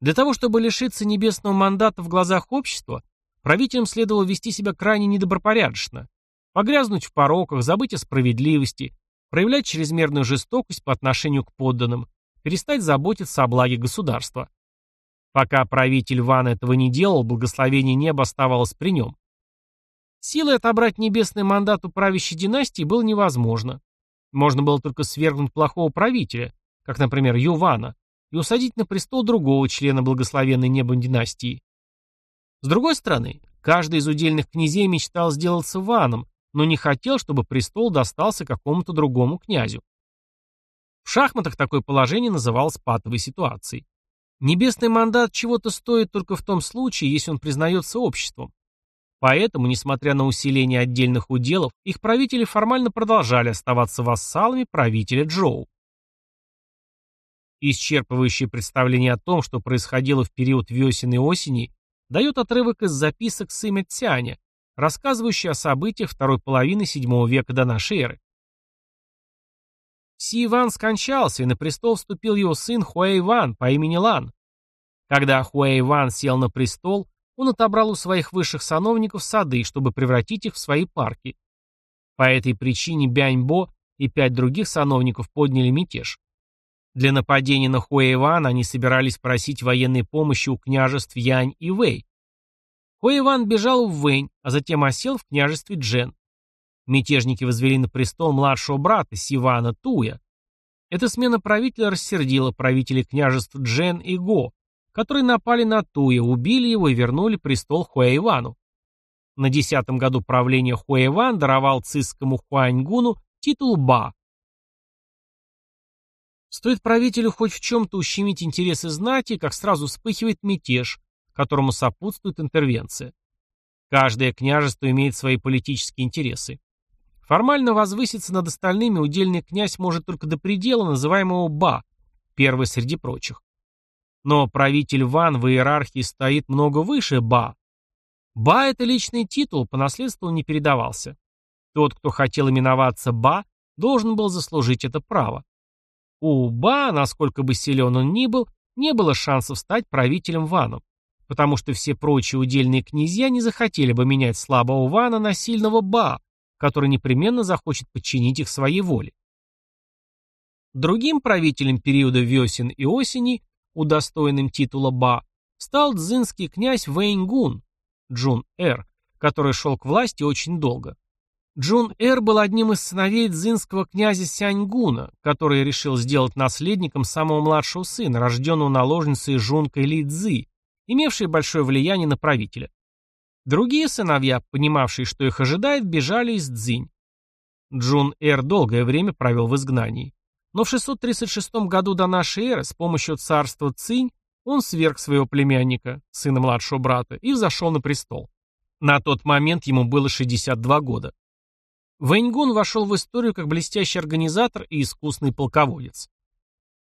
Для того, чтобы лишиться небесного мандата в глазах общества, правителям следовало вести себя крайне недобропорядочно, погрязнуть в пороках, забыть о справедливости, проявлять чрезмерную жестокость по отношению к подданным, перестать заботиться о благе государства. Пока правитель Ван этого не делал, благословение неба оставалось при нем. Силой отобрать небесный мандат у правящей династии было невозможно. Можно было только свергнуть плохого правителя, как, например, Ювана, и усадить на престол другого члена благословенной небом династии. С другой стороны, каждый из удельных князей мечтал сделаться ваном, но не хотел, чтобы престол достался какому-то другому князю. В шахматах такое положение называлось патовой ситуацией. Небесный мандат чего-то стоит только в том случае, если он признается обществом. Поэтому, несмотря на усиление отдельных уделов, их правители формально продолжали оставаться вассалами правителя Джоу. Исчерпывающее представление о том, что происходило в период весен и осени, дает отрывок из записок Сыма Цяня, рассказывающий о событиях второй половины VII века до нашей эры. Си Иван скончался, и на престол вступил его сын Хуэй Иван по имени Лан. Когда Хуэй Иван сел на престол, он отобрал у своих высших сановников сады, чтобы превратить их в свои парки. По этой причине Бяньбо и пять других сановников подняли мятеж. Для нападения на Хуэйвана они собирались просить военной помощи у княжеств Янь и Вэй. Хуэйван бежал в Вэнь, а затем осел в княжестве Джен. Мятежники возвели на престол младшего брата Сивана Туя. Эта смена правителя рассердила правителей княжеств Джен и Го, которые напали на Туя, убили его и вернули престол Хуэйвану. На десятом году правления Хуэйван даровал цисскому Хуаньгуну титул Ба. Стоит правителю хоть в чем-то ущемить интересы знати, как сразу вспыхивает мятеж, которому сопутствует интервенция. Каждое княжество имеет свои политические интересы. Формально возвыситься над остальными удельный князь может только до предела, называемого Ба, первый среди прочих. Но правитель Ван в иерархии стоит много выше Ба. Ба – это личный титул, по наследству не передавался. Тот, кто хотел именоваться Ба, должен был заслужить это право. У Ба, насколько бы силен он ни был, не было шансов стать правителем Ваном, потому что все прочие удельные князья не захотели бы менять слабого Вана на сильного Ба, который непременно захочет подчинить их своей воле. Другим правителем периода весен и осени, удостоенным титула Ба, стал дзинский князь Вэйнгун, Джун-Эр, который шел к власти очень долго. Джун-Эр был одним из сыновей дзинского князя Сяньгуна, который решил сделать наследником самого младшего сына, рожденного наложницей Жункой Ли Цзы, имевшей большое влияние на правителя. Другие сыновья, понимавшие, что их ожидает, бежали из Цзинь. Джун-Эр долгое время провел в изгнании. Но в 636 году до нашей эры с помощью царства Цинь он сверг своего племянника, сына младшего брата, и взошел на престол. На тот момент ему было 62 года. Вэньгун вошел в историю как блестящий организатор и искусный полководец.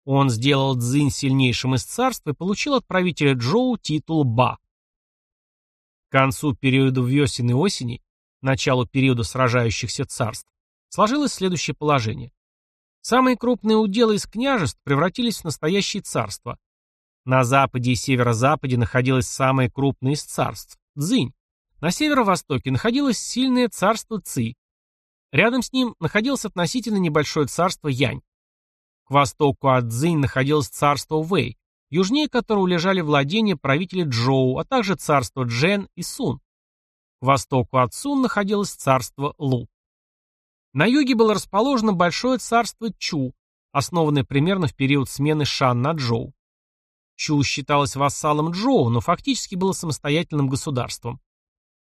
Он сделал Цзинь сильнейшим из царства и получил от правителя Джоу титул Ба. Концу периода весен и осени, началу периода сражающихся царств, сложилось следующее положение. Самые крупные уделы из княжеств превратились в настоящие царства. На западе и северо-западе находилось самое крупное из царств – Цзинь. На северо-востоке находилось сильное царство Ци. Рядом с ним находилось относительно небольшое царство Янь. К востоку от Цзинь находилось царство Вэй, южнее которого лежали владения правителя Джоу, а также царство Джен и Сун. К востоку от Сун находилось царство Лу. На юге было расположено большое царство Чу, основанное примерно в период смены Шан на Джоу. Чу считалось вассалом Джоу, но фактически было самостоятельным государством.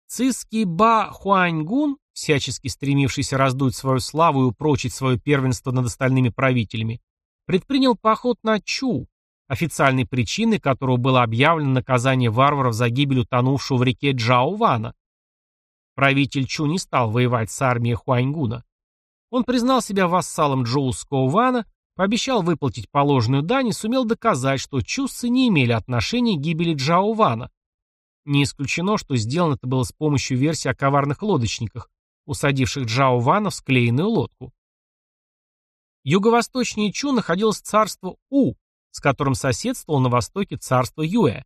Циский Ба Хуаньгун, всячески стремившийся раздуть свою славу и упрочить свое первенство над остальными правителями, предпринял поход на Чу, официальной причиной которого было объявлено наказание варваров за гибель утонувшего в реке Джао Вана. Правитель Чу не стал воевать с армией Хуаньгуна. Он признал себя вассалом Джоуского Вана, пообещал выплатить положенную дань и сумел доказать, что чусцы не имели отношения к гибели Джао Вана. Не исключено, что сделано это было с помощью версии о коварных лодочниках, усадивших Джао Вана в склеенную лодку. Юго-восточнее Чу находилось царство У, с которым соседствовало на востоке царство Юэ.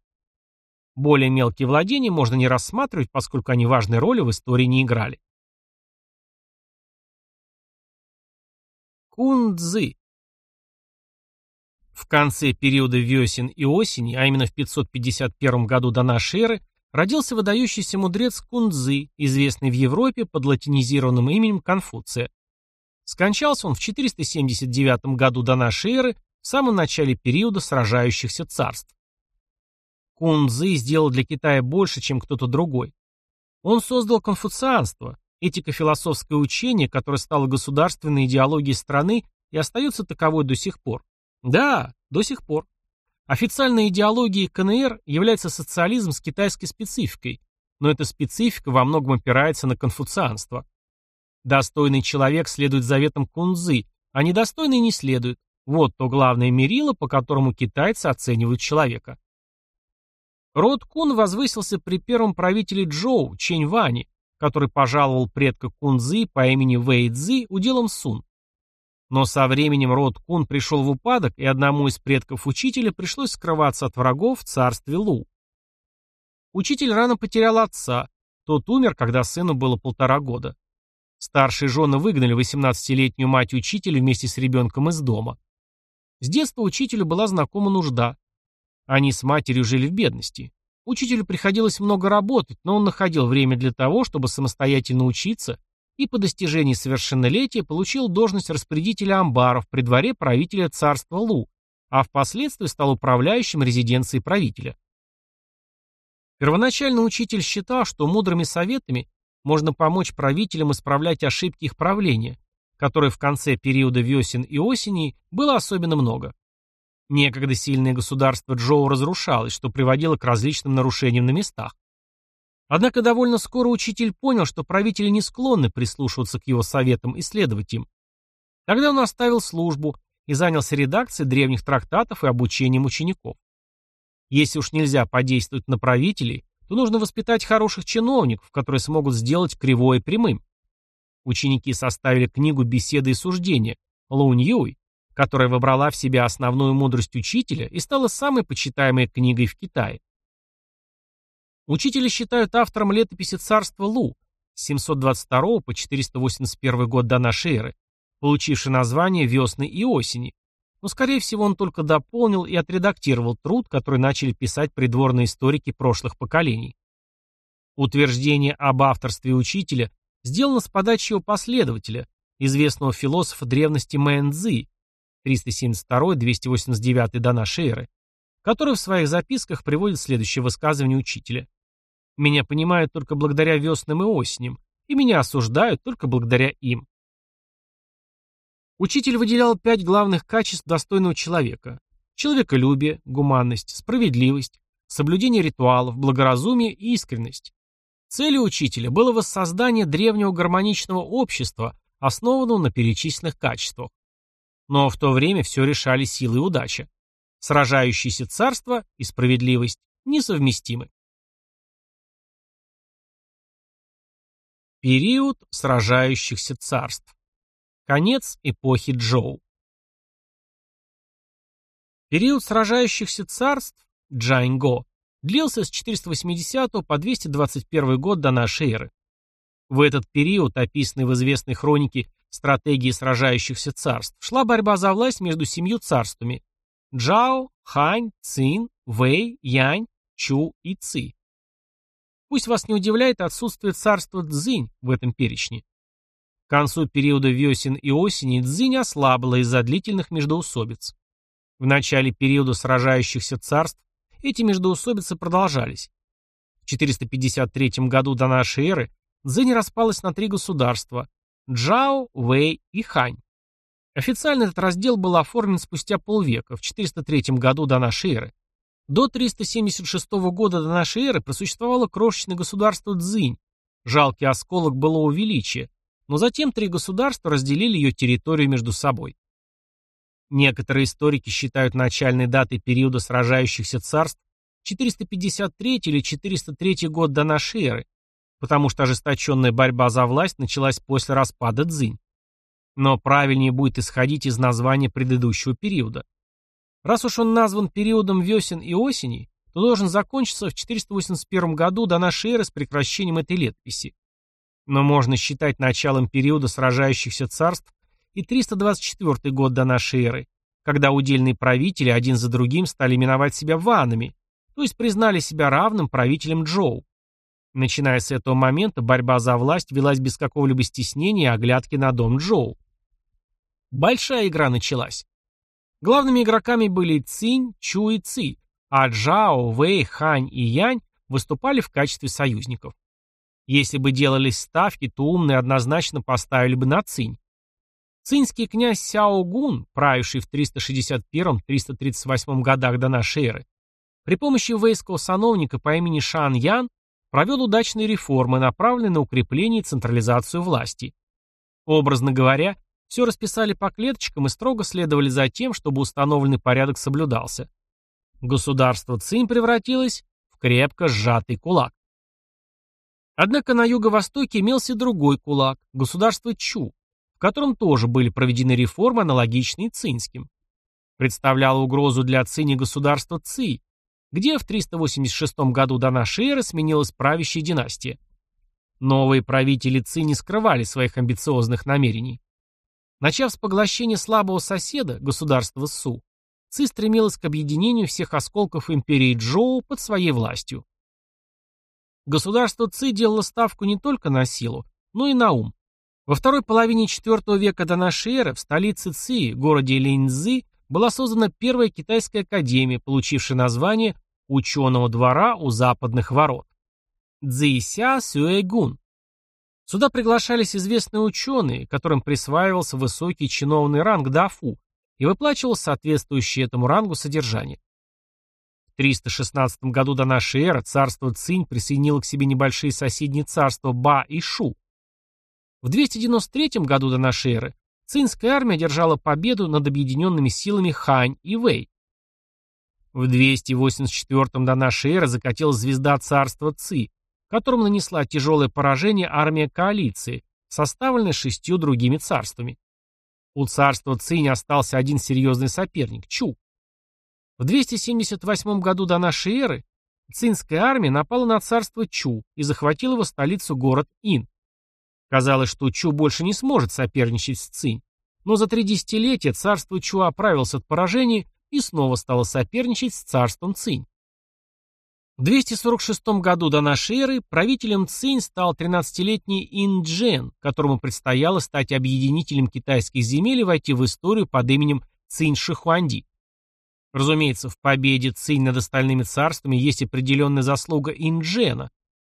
Более мелкие владения можно не рассматривать, поскольку они важной роли в истории не играли. Кунцзы В конце периода весен и осени, а именно в 551 году до нашей эры, родился выдающийся мудрец Кунцзы, известный в Европе под латинизированным именем Конфуция. Скончался он в 479 году до нашей эры, в самом начале периода сражающихся царств. Кунцзы сделал для Китая больше, чем кто-то другой. Он создал конфуцианство, этико-философское учение, которое стало государственной идеологией страны и остается таковой до сих пор. Да, до сих пор. Официальной идеологией КНР является социализм с китайской спецификой, но эта специфика во многом опирается на конфуцианство. Достойный человек следует заветам Кунзы, а недостойный не следует. Вот то главное мерило, по которому китайцы оценивают человека. Род Кун возвысился при первом правителе Джоу, Чэнь Ване, который пожаловал предка Кунзы по имени Вэй Цзи уделом Сун. Но со временем род Кун пришел в упадок, и одному из предков учителя пришлось скрываться от врагов в царстве Лу. Учитель рано потерял отца, тот умер, когда сыну было полтора года. Старшие жены выгнали 18-летнюю мать учителя вместе с ребенком из дома. С детства учителю была знакома нужда. Они с матерью жили в бедности. Учителю приходилось много работать, но он находил время для того, чтобы самостоятельно учиться, и по достижении совершеннолетия получил должность распорядителя амбаров при дворе правителя царства Лу, а впоследствии стал управляющим резиденцией правителя. Первоначально учитель считал, что мудрыми советами можно помочь правителям исправлять ошибки их правления, которые в конце периода весен и осени было особенно много. Некогда сильное государство Джоу разрушалось, что приводило к различным нарушениям на местах. Однако довольно скоро учитель понял, что правители не склонны прислушиваться к его советам и следовать им. Тогда он оставил службу и занялся редакцией древних трактатов и обучением учеников. Если уж нельзя подействовать на правителей, то нужно воспитать хороших чиновников, которые смогут сделать кривое прямым. Ученики составили книгу «Беседы и суждения» Лунь Юй, которая вобрала в себя основную мудрость учителя и стала самой почитаемой книгой в Китае. Учителя считают автором летописи царства Лу, с 722 по 481 год до нашей эры, получивший название «Весны и осени», но, скорее всего, он только дополнил и отредактировал труд, который начали писать придворные историки прошлых поколений. Утверждение об авторстве учителя сделано с подачи его последователя, известного философа древности Мэн Цзы, 372-289 до нашей эры, который в своих записках приводит следующее высказывание учителя. «Меня понимают только благодаря веснам и осеням, и меня осуждают только благодаря им». Учитель выделял пять главных качеств достойного человека. Человеколюбие, гуманность, справедливость, соблюдение ритуалов, благоразумие и искренность. Целью учителя было воссоздание древнего гармоничного общества, основанного на перечисленных качествах. Но в то время все решали силы и удача. Сражающиеся царство и справедливость несовместимы. Период сражающихся царств. Конец эпохи Джоу. Период сражающихся царств Джаньго длился с 480 по 221 год до нашей эры. В этот период, описанный в известной хронике стратегии сражающихся царств, шла борьба за власть между семью царствами – Джао, Хань, Цин, Вэй, Янь, Чу и Ци. Пусть вас не удивляет отсутствие царства Цзинь в этом перечне. К концу периода весен и осени Цзинь ослабла из-за длительных междоусобиц. В начале периода сражающихся царств эти междоусобицы продолжались. В 453 году до нашей эры Цзинь распалась на три государства – Джао, Вэй и Хань. Официально этот раздел был оформлен спустя полвека, в 403 году до нашей эры. До 376 года до нашей эры просуществовало крошечное государство Цзинь. Жалкий осколок было величия, но затем три государства разделили ее территорию между собой. Некоторые историки считают начальной датой периода сражающихся царств 453 или 403 год до нашей эры, потому что ожесточенная борьба за власть началась после распада Цзинь. Но правильнее будет исходить из названия предыдущего периода. Раз уж он назван периодом весен и осени, то должен закончиться в 481 году до нашей эры с прекращением этой летописи. Но можно считать началом периода сражающихся царств и 324 год до нашей эры, когда удельные правители один за другим стали именовать себя ванами, то есть признали себя равным правителем Джоу. Начиная с этого момента борьба за власть велась без какого-либо стеснения и оглядки на дом Джоу. Большая игра началась. Главными игроками были Цинь, Чу и Ци, а Джао, Вэй, Хань и Янь выступали в качестве союзников. Если бы делались ставки, то умные однозначно поставили бы на Цинь. Цинский князь Сяо Гун, правивший в 361-338 годах до нашей эры, при помощи вейского сановника по имени Шан Ян провел удачные реформы, направленные на укрепление и централизацию власти. Образно говоря, все расписали по клеточкам и строго следовали за тем, чтобы установленный порядок соблюдался. Государство Цинь превратилось в крепко сжатый кулак. Однако на юго-востоке имелся другой кулак – государство Чу, котором тоже были проведены реформы, аналогичные цинским. Представляло угрозу для Цини государства Ци, где в 386 году до эры сменилась правящая династия. Новые правители Ци не скрывали своих амбициозных намерений. Начав с поглощения слабого соседа, государства Су, Ци стремилась к объединению всех осколков империи Джоу под своей властью. Государство Ци делало ставку не только на силу, но и на ум. Во второй половине IV века до нашей эры в столице Ци, городе Линьцзы, была создана первая китайская академия, получившая название «Ученого двора у западных ворот» – Цзися Сюэгун. Сюда приглашались известные ученые, которым присваивался высокий чиновный ранг дафу и выплачивал соответствующее этому рангу содержание. В 316 году до нашей эры царство Цинь присоединило к себе небольшие соседние царства Ба и Шу, в 293 году до нашей эры цинская армия одержала победу над объединенными силами Хань и Вэй. В 284 до нашей эры закатилась звезда царства Ци, которому нанесла тяжелое поражение армия коалиции, составленная шестью другими царствами. У царства Цинь остался один серьезный соперник – Чу. В 278 году до нашей эры цинская армия напала на царство Чу и захватила его столицу город Ин. Казалось, что Чу больше не сможет соперничать с Цинь, но за три десятилетия царство Чу оправилось от поражения и снова стало соперничать с царством Цинь. В 246 году до нашей эры правителем Цинь стал 13-летний Ин Джен, которому предстояло стать объединителем китайских земель и войти в историю под именем Цинь Шихуанди. Разумеется, в победе Цинь над остальными царствами есть определенная заслуга Ин Джена,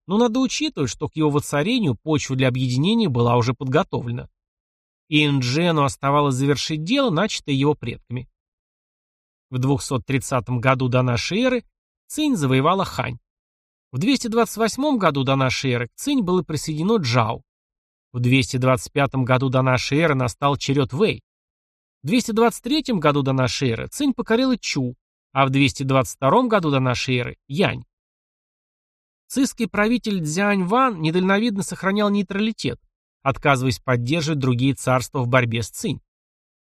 но надо учитывать, что к его воцарению почва для объединения была уже подготовлена. Ин Джену оставалось завершить дело, начатое его предками. В 230 году до нашей эры Цинь завоевала Хань. В 228 году до нашей эры к Цинь было присоединено Джао. В 225 году до нашей эры настал черед Вэй. В 223 году до нашей эры Цинь покорила Чу, а в 222 году до нашей эры – Янь. Цисский правитель Цзянь Ван недальновидно сохранял нейтралитет, отказываясь поддерживать другие царства в борьбе с Цинь.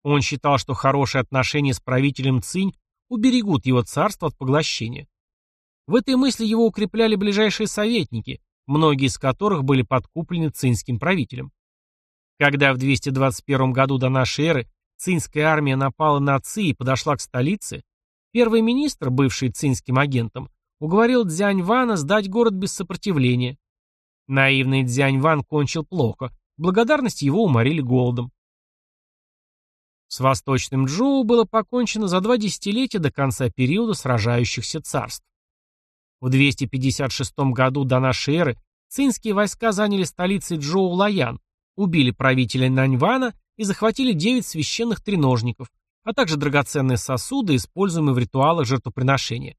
Он считал, что хорошие отношения с правителем Цинь уберегут его царство от поглощения. В этой мысли его укрепляли ближайшие советники, многие из которых были подкуплены цинским правителем. Когда в 221 году до нашей эры цинская армия напала на Ци и подошла к столице, первый министр, бывший цинским агентом, уговорил Дзянь Вана сдать город без сопротивления. Наивный Дзянь Ван кончил плохо, благодарность его уморили голодом. С восточным Джоу было покончено за два десятилетия до конца периода сражающихся царств. В 256 году до нашей эры цинские войска заняли столицей Джоу-Лаян, убили правителя Наньвана и захватили девять священных треножников, а также драгоценные сосуды, используемые в ритуалах жертвоприношения.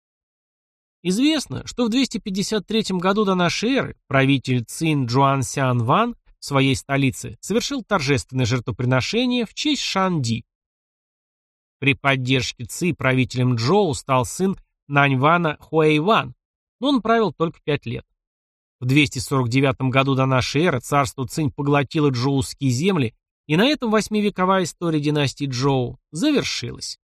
Известно, что в 253 году до нашей эры правитель Цин Джуан Сян Ван в своей столице совершил торжественное жертвоприношение в честь Шанди. При поддержке Ци правителем Джоу стал сын Наньвана Хуэйван, но он правил только пять лет. В 249 году до нашей эры царство Цинь поглотило джоуские земли, и на этом восьмивековая история династии Джоу завершилась.